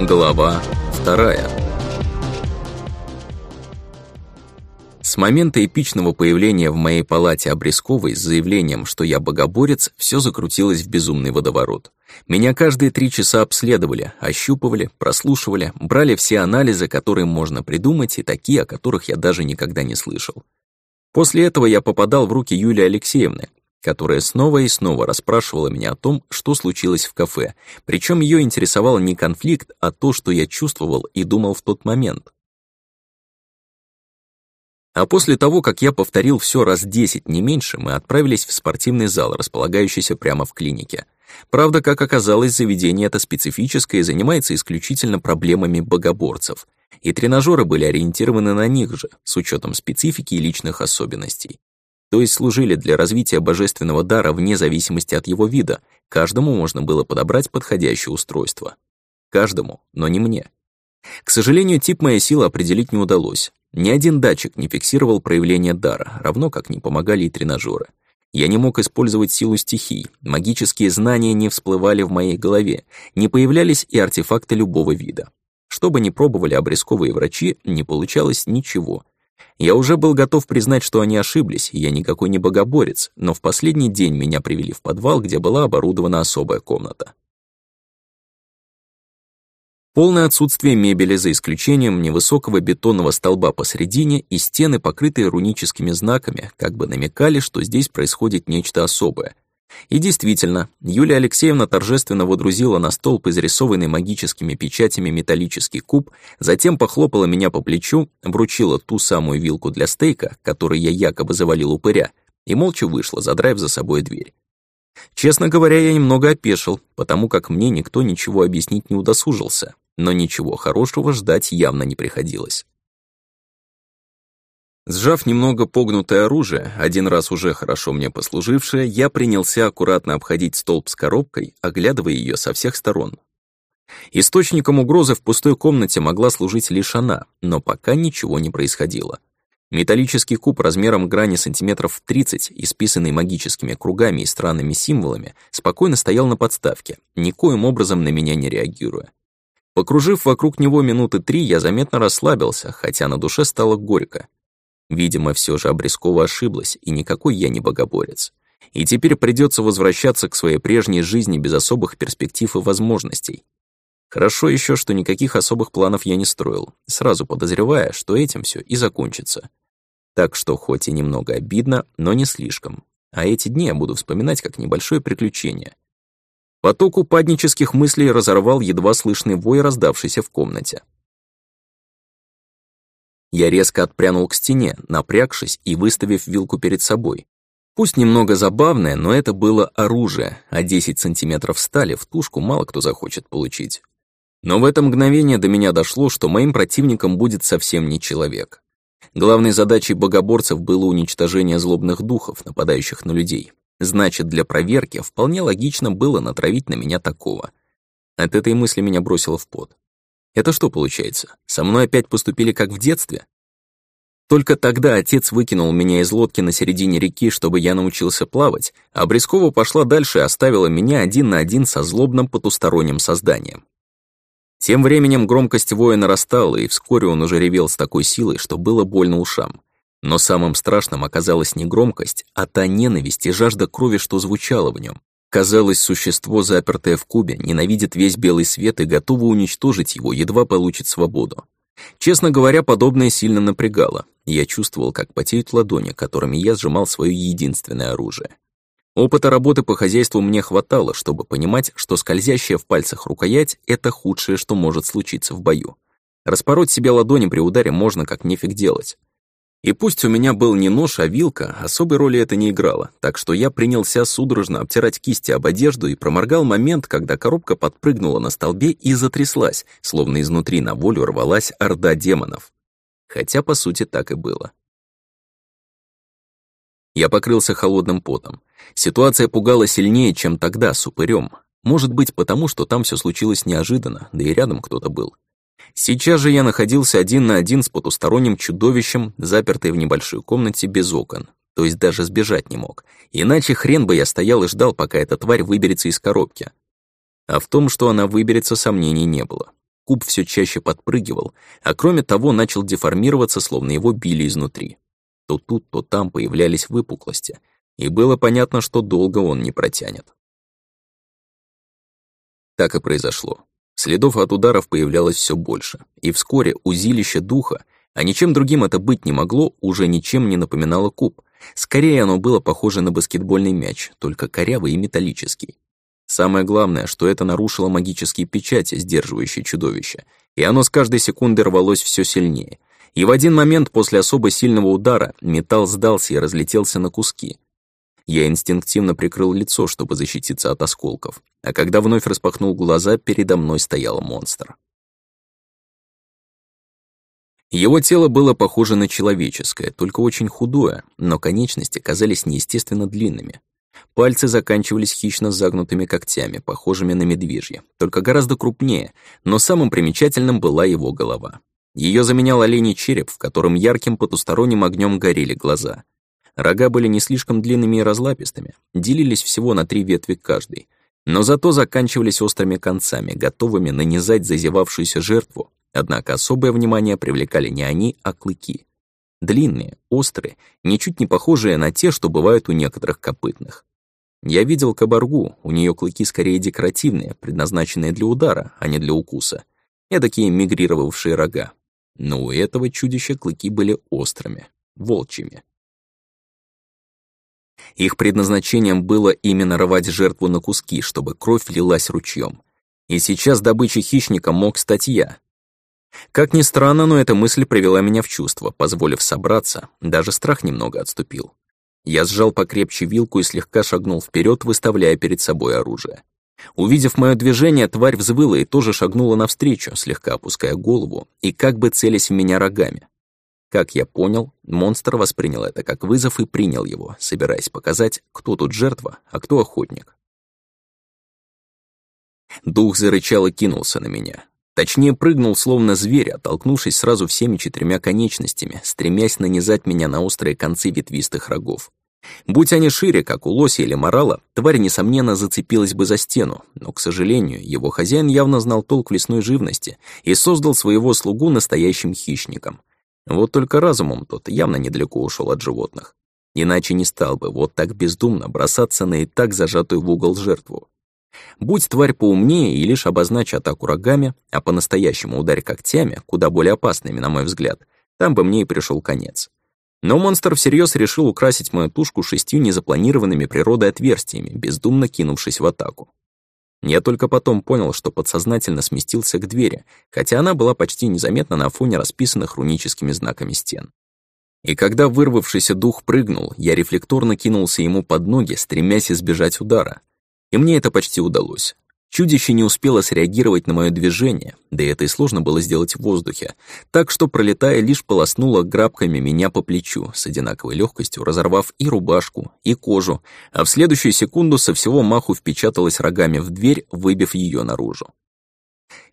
Глава вторая. С момента эпичного появления в моей палате Обрезковой с заявлением, что я богоборец, все закрутилось в безумный водоворот. Меня каждые три часа обследовали, ощупывали, прослушивали, брали все анализы, которые можно придумать, и такие, о которых я даже никогда не слышал. После этого я попадал в руки Юлии Алексеевны, которая снова и снова расспрашивала меня о том, что случилось в кафе, причем ее интересовал не конфликт, а то, что я чувствовал и думал в тот момент. А после того, как я повторил все раз десять, не меньше, мы отправились в спортивный зал, располагающийся прямо в клинике. Правда, как оказалось, заведение это специфическое и занимается исключительно проблемами богоборцев. И тренажеры были ориентированы на них же, с учетом специфики и личных особенностей то есть служили для развития божественного дара вне зависимости от его вида, каждому можно было подобрать подходящее устройство. Каждому, но не мне. К сожалению, тип моей силы определить не удалось. Ни один датчик не фиксировал проявление дара, равно как не помогали и тренажеры. Я не мог использовать силу стихий, магические знания не всплывали в моей голове, не появлялись и артефакты любого вида. Что бы ни пробовали обрезковые врачи, не получалось ничего — я уже был готов признать, что они ошиблись, я никакой не богоборец, но в последний день меня привели в подвал, где была оборудована особая комната. Полное отсутствие мебели, за исключением невысокого бетонного столба посередине и стены, покрытые руническими знаками, как бы намекали, что здесь происходит нечто особое — и действительно, Юлия Алексеевна торжественно водрузила на столб изрисованный магическими печатями металлический куб, затем похлопала меня по плечу, вручила ту самую вилку для стейка, которой я якобы завалил упыря, и молча вышла, задрайв за собой дверь. Честно говоря, я немного опешил, потому как мне никто ничего объяснить не удосужился, но ничего хорошего ждать явно не приходилось. Сжав немного погнутое оружие, один раз уже хорошо мне послужившее, я принялся аккуратно обходить столб с коробкой, оглядывая ее со всех сторон. Источником угрозы в пустой комнате могла служить лишь она, но пока ничего не происходило. Металлический куб размером грани сантиметров 30, исписанный магическими кругами и странными символами, спокойно стоял на подставке, никоим образом на меня не реагируя. Покружив вокруг него минуты три, я заметно расслабился, хотя на душе стало горько. Видимо, все же Обрезкова ошиблась, и никакой я не богоборец. И теперь придется возвращаться к своей прежней жизни без особых перспектив и возможностей. Хорошо еще, что никаких особых планов я не строил, сразу подозревая, что этим все и закончится. Так что хоть и немного обидно, но не слишком. А эти дни я буду вспоминать как небольшое приключение. Поток упаднических мыслей разорвал едва слышный вой, раздавшийся в комнате. Я резко отпрянул к стене, напрягшись и выставив вилку перед собой. Пусть немного забавное, но это было оружие, а 10 сантиметров стали в тушку мало кто захочет получить. Но в это мгновение до меня дошло, что моим противником будет совсем не человек. Главной задачей богоборцев было уничтожение злобных духов, нападающих на людей. Значит, для проверки вполне логично было натравить на меня такого. От этой мысли меня бросило в пот. Это что получается? Со мной опять поступили как в детстве? Только тогда отец выкинул меня из лодки на середине реки, чтобы я научился плавать, а Брескова пошла дальше и оставила меня один на один со злобным потусторонним созданием. Тем временем громкость воя нарастала, и вскоре он уже ревел с такой силой, что было больно ушам. Но самым страшным оказалась не громкость, а та ненависть и жажда крови, что звучала в нем. Казалось, существо, запертое в кубе, ненавидит весь белый свет и готово уничтожить его, едва получит свободу. Честно говоря, подобное сильно напрягало. Я чувствовал, как потеют ладони, которыми я сжимал свое единственное оружие. Опыта работы по хозяйству мне хватало, чтобы понимать, что скользящая в пальцах рукоять — это худшее, что может случиться в бою. Распороть себе ладони при ударе можно как нефиг делать. И пусть у меня был не нож, а вилка, особой роли это не играло, так что я принялся судорожно обтирать кисти об одежду и проморгал момент, когда коробка подпрыгнула на столбе и затряслась, словно изнутри на волю рвалась орда демонов. Хотя, по сути, так и было. Я покрылся холодным потом. Ситуация пугала сильнее, чем тогда с упырем. Может быть, потому что там все случилось неожиданно, да и рядом кто-то был. Сейчас же я находился один на один с потусторонним чудовищем, запертой в небольшой комнате без окон, то есть даже сбежать не мог. Иначе хрен бы я стоял и ждал, пока эта тварь выберется из коробки. А в том, что она выберется, сомнений не было. Куб все чаще подпрыгивал, а кроме того начал деформироваться, словно его били изнутри. То тут, то там появлялись выпуклости, и было понятно, что долго он не протянет. Так и произошло. Следов от ударов появлялось все больше, и вскоре узилище духа, а ничем другим это быть не могло, уже ничем не напоминало куб. Скорее оно было похоже на баскетбольный мяч, только корявый и металлический. Самое главное, что это нарушило магические печати, сдерживающие чудовище, и оно с каждой секунды рвалось все сильнее. И в один момент после особо сильного удара металл сдался и разлетелся на куски. Я инстинктивно прикрыл лицо, чтобы защититься от осколков, а когда вновь распахнул глаза, передо мной стоял монстр. Его тело было похоже на человеческое, только очень худое, но конечности казались неестественно длинными. Пальцы заканчивались хищно загнутыми когтями, похожими на медвежьи, только гораздо крупнее, но самым примечательным была его голова. Ее заменял оленей череп, в котором ярким потусторонним огнем горели глаза. Рога были не слишком длинными и разлапистыми, делились всего на три ветви каждый, но зато заканчивались острыми концами, готовыми нанизать зазевавшуюся жертву, однако особое внимание привлекали не они, а клыки. Длинные, острые, ничуть не похожие на те, что бывают у некоторых копытных. Я видел кабаргу, у нее клыки скорее декоративные, предназначенные для удара, а не для укуса. Эдакие мигрировавшие рога. Но у этого чудища клыки были острыми, волчьими. Их предназначением было именно рвать жертву на куски, чтобы кровь лилась ручьем. И сейчас добычей хищника мог стать я. Как ни странно, но эта мысль привела меня в чувство, позволив собраться, даже страх немного отступил. Я сжал покрепче вилку и слегка шагнул вперед, выставляя перед собой оружие. Увидев мое движение, тварь взвыла и тоже шагнула навстречу, слегка опуская голову и как бы целясь в меня рогами. Как я понял, монстр воспринял это как вызов и принял его, собираясь показать, кто тут жертва, а кто охотник. Дух зарычал и кинулся на меня. Точнее, прыгнул, словно зверь, оттолкнувшись сразу всеми четырьмя конечностями, стремясь нанизать меня на острые концы ветвистых рогов. Будь они шире, как у лося или морала, тварь, несомненно, зацепилась бы за стену, но, к сожалению, его хозяин явно знал толк в лесной живности и создал своего слугу настоящим хищником. Вот только разумом тот явно недалеко ушел от животных. Иначе не стал бы вот так бездумно бросаться на и так зажатую в угол жертву. Будь тварь поумнее и лишь обозначь атаку рогами, а по-настоящему ударь когтями, куда более опасными, на мой взгляд, там бы мне и пришел конец. Но монстр всерьез решил украсить мою тушку шестью незапланированными природой отверстиями, бездумно кинувшись в атаку. Я только потом понял, что подсознательно сместился к двери, хотя она была почти незаметна на фоне расписанных руническими знаками стен. И когда вырвавшийся дух прыгнул, я рефлекторно кинулся ему под ноги, стремясь избежать удара. И мне это почти удалось. Чудище не успело среагировать на мое движение, да и это и сложно было сделать в воздухе, так что, пролетая, лишь полоснуло грабками меня по плечу, с одинаковой легкостью разорвав и рубашку, и кожу, а в следующую секунду со всего маху впечаталась рогами в дверь, выбив ее наружу.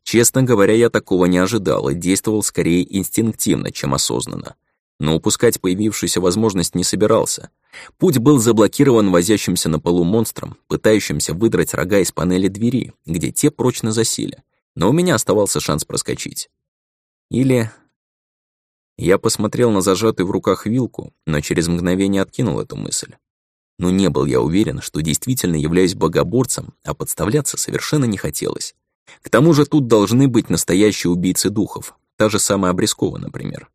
Честно говоря, я такого не ожидал и действовал скорее инстинктивно, чем осознанно. Но упускать появившуюся возможность не собирался — Путь был заблокирован возящимся на полу монстром, пытающимся выдрать рога из панели двери, где те прочно засели. Но у меня оставался шанс проскочить. Или... Я посмотрел на зажатую в руках вилку, но через мгновение откинул эту мысль. Но не был я уверен, что действительно являюсь богоборцем, а подставляться совершенно не хотелось. К тому же тут должны быть настоящие убийцы духов, та же самая Обрезкова, например.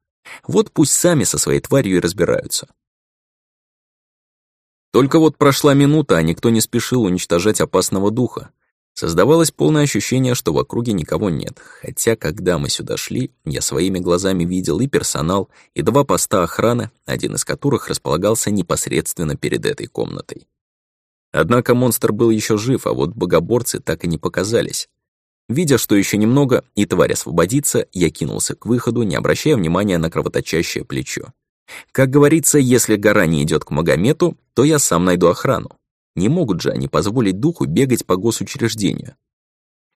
Вот пусть сами со своей тварью и разбираются. Только вот прошла минута, а никто не спешил уничтожать опасного духа. Создавалось полное ощущение, что в округе никого нет, хотя, когда мы сюда шли, я своими глазами видел и персонал, и два поста охраны, один из которых располагался непосредственно перед этой комнатой. Однако монстр был еще жив, а вот богоборцы так и не показались. Видя, что еще немного, и тварь освободится, я кинулся к выходу, не обращая внимания на кровоточащее плечо. Как говорится, если гора не идет к Магомету, то я сам найду охрану. Не могут же они позволить духу бегать по госучреждению.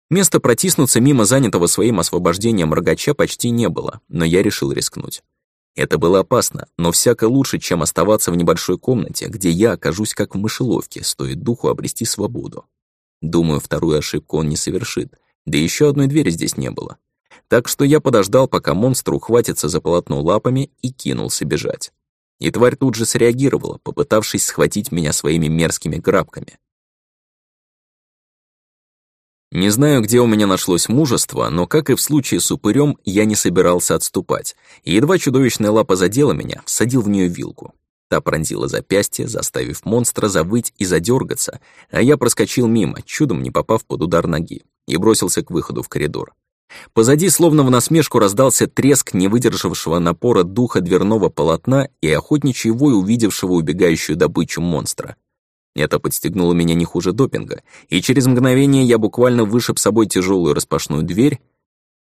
Места протиснуться мимо занятого своим освобождением рогача почти не было, но я решил рискнуть. Это было опасно, но всяко лучше, чем оставаться в небольшой комнате, где я окажусь как в мышеловке, стоит духу обрести свободу. Думаю, вторую ошибку он не совершит, да еще одной двери здесь не было. Так что я подождал, пока монстр ухватится за полотно лапами и кинулся бежать. И тварь тут же среагировала, попытавшись схватить меня своими мерзкими грабками. Не знаю, где у меня нашлось мужество, но, как и в случае с упырем, я не собирался отступать, и едва чудовищная лапа задела меня, всадил в нее вилку. Та пронзила запястье, заставив монстра завыть и задергаться, а я проскочил мимо, чудом не попав под удар ноги, и бросился к выходу в коридор. Позади, словно в насмешку, раздался треск не выдержавшего напора духа дверного полотна и охотничий вой увидевшего убегающую добычу монстра. Это подстегнуло меня не хуже допинга, и через мгновение я буквально вышиб собой тяжелую распашную дверь,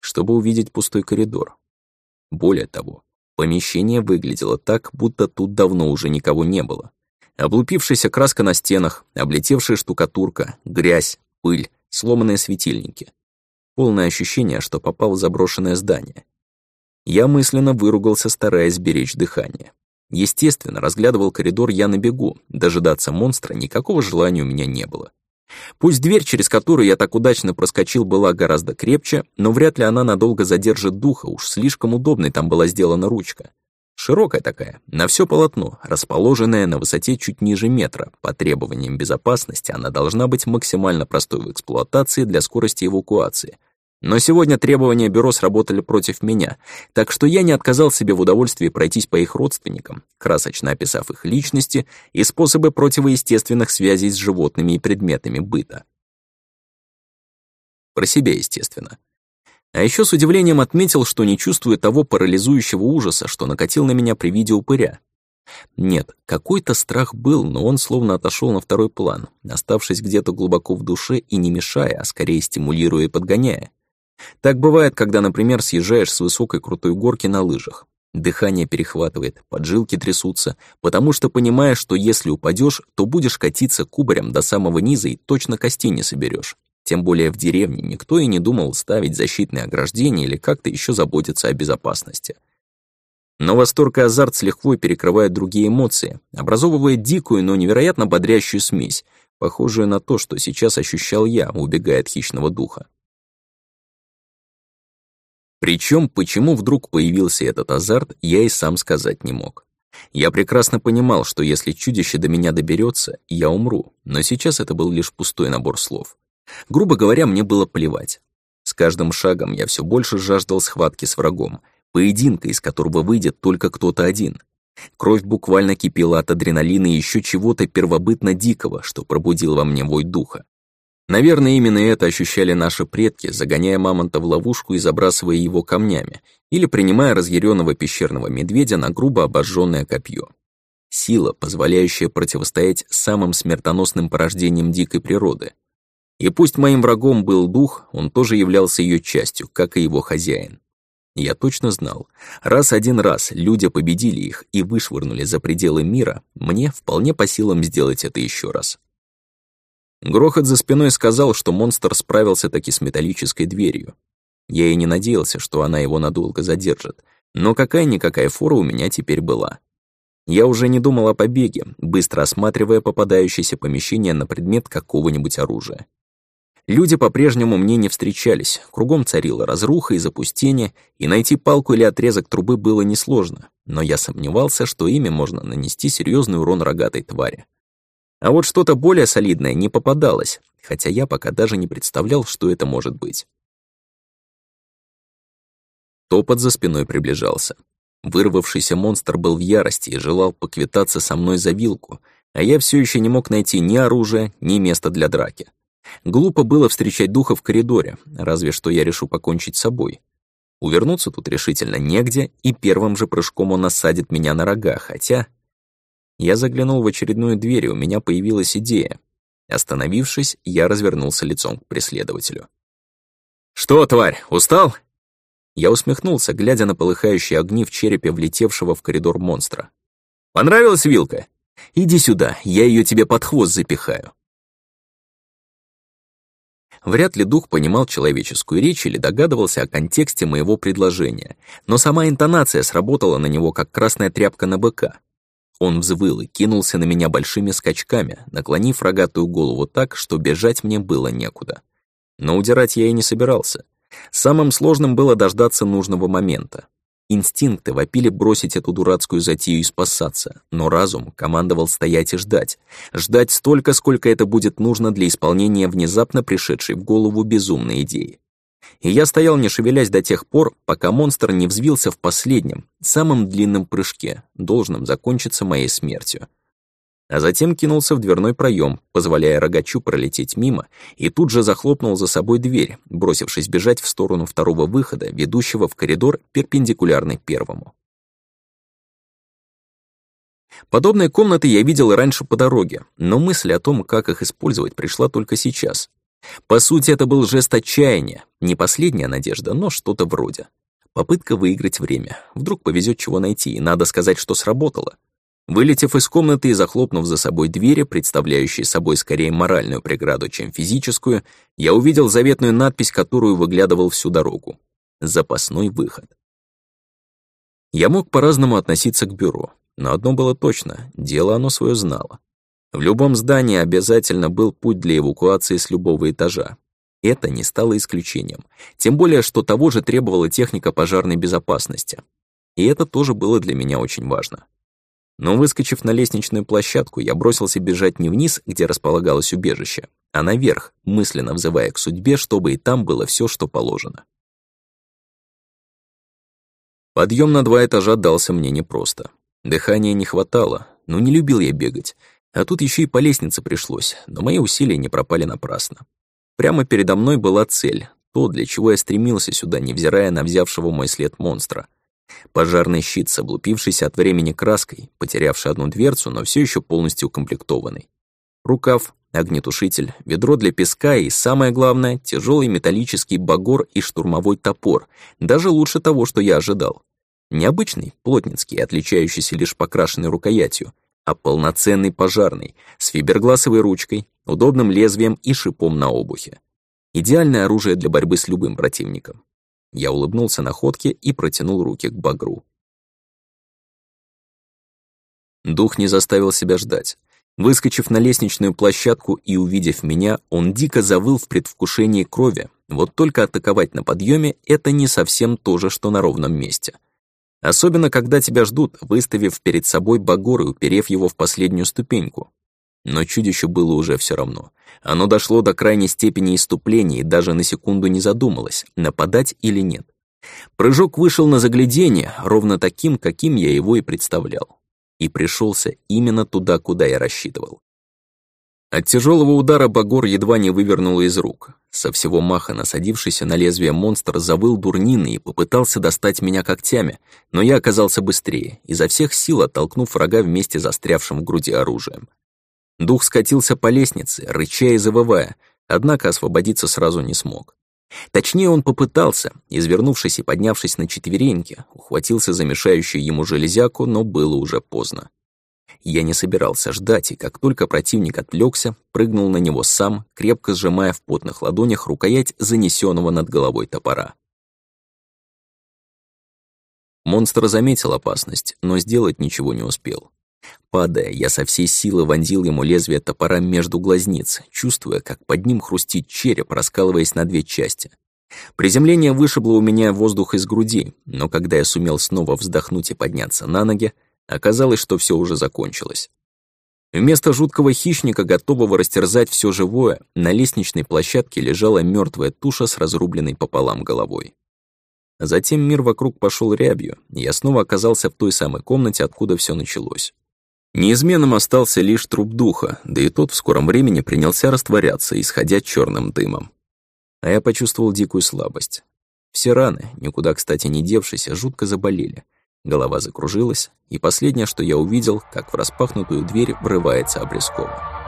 чтобы увидеть пустой коридор. Более того, помещение выглядело так, будто тут давно уже никого не было. Облупившаяся краска на стенах, облетевшая штукатурка, грязь, пыль, сломанные светильники. Полное ощущение, что попал в заброшенное здание. Я мысленно выругался, стараясь беречь дыхание. Естественно, разглядывал коридор я на бегу, дожидаться монстра никакого желания у меня не было. Пусть дверь, через которую я так удачно проскочил, была гораздо крепче, но вряд ли она надолго задержит духа, уж слишком удобной там была сделана ручка. Широкая такая, на все полотно, расположенная на высоте чуть ниже метра. По требованиям безопасности она должна быть максимально простой в эксплуатации для скорости эвакуации, но сегодня требования бюро сработали против меня, так что я не отказал себе в удовольствии пройтись по их родственникам, красочно описав их личности и способы противоестественных связей с животными и предметами быта. Про себя, естественно. А еще с удивлением отметил, что не чувствую того парализующего ужаса, что накатил на меня при виде упыря. Нет, какой-то страх был, но он словно отошел на второй план, оставшись где-то глубоко в душе и не мешая, а скорее стимулируя и подгоняя. Так бывает, когда, например, съезжаешь с высокой крутой горки на лыжах. Дыхание перехватывает, поджилки трясутся, потому что понимаешь, что если упадешь, то будешь катиться кубарем до самого низа и точно костей не соберешь. Тем более в деревне никто и не думал ставить защитные ограждения или как-то еще заботиться о безопасности. Но восторг и азарт с лихвой перекрывают другие эмоции, образовывая дикую, но невероятно бодрящую смесь, похожую на то, что сейчас ощущал я, убегая от хищного духа. Причем, почему вдруг появился этот азарт, я и сам сказать не мог. Я прекрасно понимал, что если чудище до меня доберется, я умру, но сейчас это был лишь пустой набор слов. Грубо говоря, мне было плевать. С каждым шагом я все больше жаждал схватки с врагом, поединка, из которого выйдет только кто-то один. Кровь буквально кипела от адреналина и еще чего-то первобытно дикого, что пробудил во мне вой духа. Наверное, именно это ощущали наши предки, загоняя мамонта в ловушку и забрасывая его камнями, или принимая разъяренного пещерного медведя на грубо обожженное копье. Сила, позволяющая противостоять самым смертоносным порождениям дикой природы. И пусть моим врагом был дух, он тоже являлся ее частью, как и его хозяин. Я точно знал, раз один раз люди победили их и вышвырнули за пределы мира, мне вполне по силам сделать это еще раз. Грохот за спиной сказал, что монстр справился таки с металлической дверью. Я и не надеялся, что она его надолго задержит, но какая-никакая фора у меня теперь была. Я уже не думал о побеге, быстро осматривая попадающееся помещение на предмет какого-нибудь оружия. Люди по-прежнему мне не встречались, кругом царила разруха и запустение, и найти палку или отрезок трубы было несложно, но я сомневался, что ими можно нанести серьезный урон рогатой твари. А вот что-то более солидное не попадалось, хотя я пока даже не представлял, что это может быть. Топот за спиной приближался. Вырвавшийся монстр был в ярости и желал поквитаться со мной за вилку, а я все еще не мог найти ни оружия, ни места для драки. Глупо было встречать духа в коридоре, разве что я решу покончить с собой. Увернуться тут решительно негде, и первым же прыжком он осадит меня на рога, хотя я заглянул в очередную дверь, и у меня появилась идея. Остановившись, я развернулся лицом к преследователю. «Что, тварь, устал?» Я усмехнулся, глядя на полыхающие огни в черепе влетевшего в коридор монстра. «Понравилась вилка? Иди сюда, я ее тебе под хвост запихаю». Вряд ли дух понимал человеческую речь или догадывался о контексте моего предложения, но сама интонация сработала на него, как красная тряпка на быка. Он взвыл и кинулся на меня большими скачками, наклонив рогатую голову так, что бежать мне было некуда. Но удирать я и не собирался. Самым сложным было дождаться нужного момента. Инстинкты вопили бросить эту дурацкую затею и спасаться, но разум командовал стоять и ждать. Ждать столько, сколько это будет нужно для исполнения внезапно пришедшей в голову безумной идеи. И я стоял, не шевелясь до тех пор, пока монстр не взвился в последнем, самом длинном прыжке, должном закончиться моей смертью а затем кинулся в дверной проем, позволяя рогачу пролететь мимо, и тут же захлопнул за собой дверь, бросившись бежать в сторону второго выхода, ведущего в коридор, перпендикулярный первому. Подобные комнаты я видел и раньше по дороге, но мысль о том, как их использовать, пришла только сейчас. По сути, это был жест отчаяния, не последняя надежда, но что-то вроде. Попытка выиграть время. Вдруг повезет чего найти, и надо сказать, что сработало. Вылетев из комнаты и захлопнув за собой двери, представляющие собой скорее моральную преграду, чем физическую, я увидел заветную надпись, которую выглядывал всю дорогу. «Запасной выход». Я мог по-разному относиться к бюро, но одно было точно — дело оно свое знало. В любом здании обязательно был путь для эвакуации с любого этажа. Это не стало исключением, тем более, что того же требовала техника пожарной безопасности. И это тоже было для меня очень важно. Но выскочив на лестничную площадку, я бросился бежать не вниз, где располагалось убежище, а наверх, мысленно взывая к судьбе, чтобы и там было все, что положено. Подъем на два этажа дался мне непросто. Дыхания не хватало, но не любил я бегать. А тут еще и по лестнице пришлось, но мои усилия не пропали напрасно. Прямо передо мной была цель, то, для чего я стремился сюда, невзирая на взявшего мой след монстра. Пожарный щит с облупившейся от времени краской, потерявший одну дверцу, но все еще полностью укомплектованный. Рукав, огнетушитель, ведро для песка и, самое главное, тяжелый металлический багор и штурмовой топор, даже лучше того, что я ожидал. Необычный, плотницкий, отличающийся лишь покрашенной рукоятью, а полноценный пожарный, с фибергласовой ручкой, удобным лезвием и шипом на обухе. Идеальное оружие для борьбы с любым противником. Я улыбнулся находке и протянул руки к багру. Дух не заставил себя ждать. Выскочив на лестничную площадку и увидев меня, он дико завыл в предвкушении крови. Вот только атаковать на подъеме — это не совсем то же, что на ровном месте. Особенно, когда тебя ждут, выставив перед собой багор и уперев его в последнюю ступеньку. Но чудищу было уже все равно. Оно дошло до крайней степени иступления и даже на секунду не задумалось, нападать или нет. Прыжок вышел на заглядение, ровно таким, каким я его и представлял. И пришелся именно туда, куда я рассчитывал. От тяжелого удара Багор едва не вывернуло из рук. Со всего маха насадившийся на лезвие монстр завыл дурнины и попытался достать меня когтями, но я оказался быстрее, изо всех сил оттолкнув врага вместе застрявшим в груди оружием. Дух скатился по лестнице, рыча и завывая, однако освободиться сразу не смог. Точнее, он попытался, извернувшись и поднявшись на четвереньки, ухватился за мешающую ему железяку, но было уже поздно. Я не собирался ждать, и как только противник отвлекся, прыгнул на него сам, крепко сжимая в потных ладонях рукоять занесенного над головой топора. Монстр заметил опасность, но сделать ничего не успел. Падая, я со всей силы вонзил ему лезвие топора между глазниц, чувствуя, как под ним хрустит череп, раскалываясь на две части. Приземление вышибло у меня воздух из груди, но когда я сумел снова вздохнуть и подняться на ноги, оказалось, что все уже закончилось. Вместо жуткого хищника, готового растерзать все живое, на лестничной площадке лежала мертвая туша с разрубленной пополам головой. Затем мир вокруг пошел рябью, и я снова оказался в той самой комнате, откуда все началось. Неизменным остался лишь труп духа, да и тот в скором времени принялся растворяться, исходя черным дымом. А я почувствовал дикую слабость. Все раны, никуда, кстати, не девшиеся, жутко заболели. Голова закружилась, и последнее, что я увидел, как в распахнутую дверь врывается Обрезкова.